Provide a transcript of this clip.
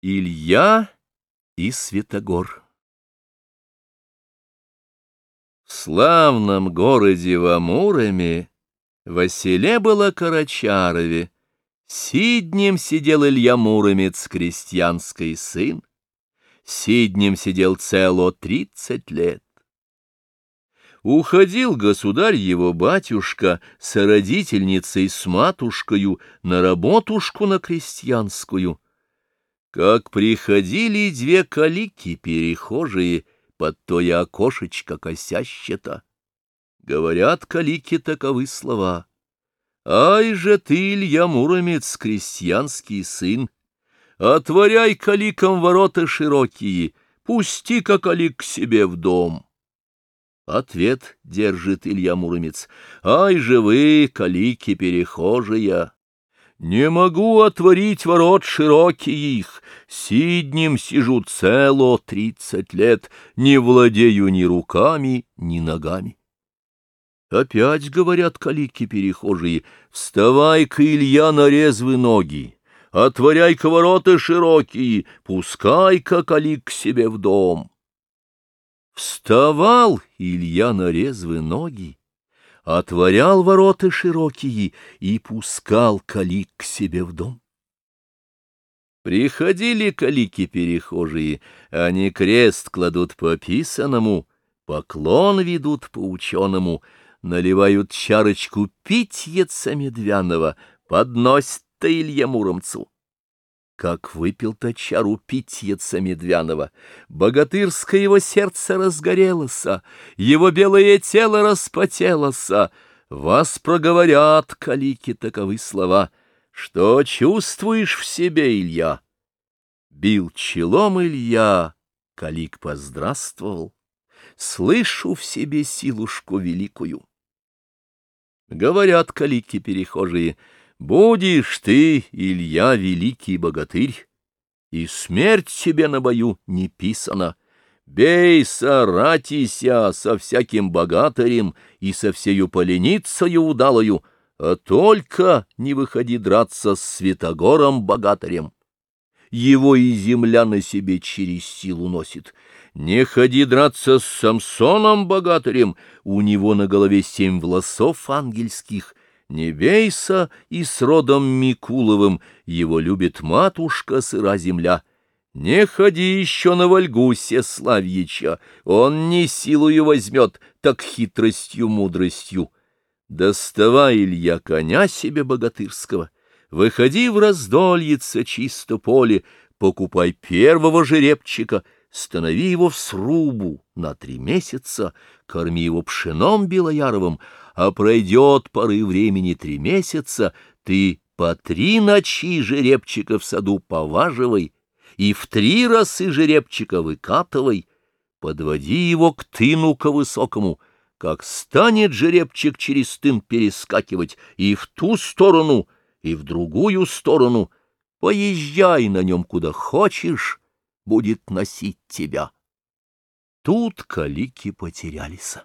Илья и Святогор В славном городе в Амуроме, во было Карачарове, Сиднем сидел Илья Муромец, крестьянский сын, Сиднем сидел цело тридцать лет. Уходил государь его батюшка с родительницей, с матушкою, на работушку на крестьянскую — как приходили две калики перехожие под тое окошечко косяще-то. Говорят калики таковы слова. Ай же ты, Илья Муромец, крестьянский сын, Отворяй каликам ворота широкие, Пусти-ка калик к себе в дом. Ответ держит Илья Муромец. Ай же вы, калики перехожие! Не могу отворить ворот широкие их, Сиднем сижу цело тридцать лет, Не владею ни руками, ни ногами. Опять говорят калики перехожие, Вставай-ка, Илья, на резвы ноги, Отворяй-ка ворота широкие, Пускай-ка калик к себе в дом. Вставал Илья на резвы ноги, отворял ворота широкие и пускал калик к себе в дом. Приходили калики перехожие, они крест кладут по писаному, поклон ведут по ученому, наливают чарочку питьеца медвяного, подносят-то Илье Муромцу. Как выпил-то чару питьеца медвяного, богатырское его сердце разгорелось, его белое тело распотелось. Вас проговорят, калики, таковы слова. Что чувствуешь в себе, Илья? Бил челом Илья, калик поздравствовал. Слышу в себе силушку великую. Говорят калики перехожие — Будешь ты, Илья, великий богатырь, и смерть тебе на бою не писана. Бейся, ратися со всяким богатырем и со всею поленицею удалою, а только не выходи драться с Святогором богатырем. Его и земля на себе через силу носит. Не ходи драться с Самсоном богатырем, у него на голове семь волосов ангельских, не бейся и с родом Микуловым, его любит матушка сыра земля. Не ходи еще на Вольгу Сеславьича, он не силою возьмет, так хитростью, мудростью. Доставай, Илья, коня себе богатырского, выходи в раздольице чисто поле, покупай первого жеребчика, станови его в срубу на три месяца, корми его пшеном белояровым, а пройдет поры времени три месяца, ты по три ночи жеребчика в саду поваживай и в три разы жеребчика выкатывай, подводи его к тыну-ка высокому, как станет жеребчик через тын перескакивать и в ту сторону, и в другую сторону, поезжай на нем куда хочешь, будет носить тебя. Тут калики потерялись.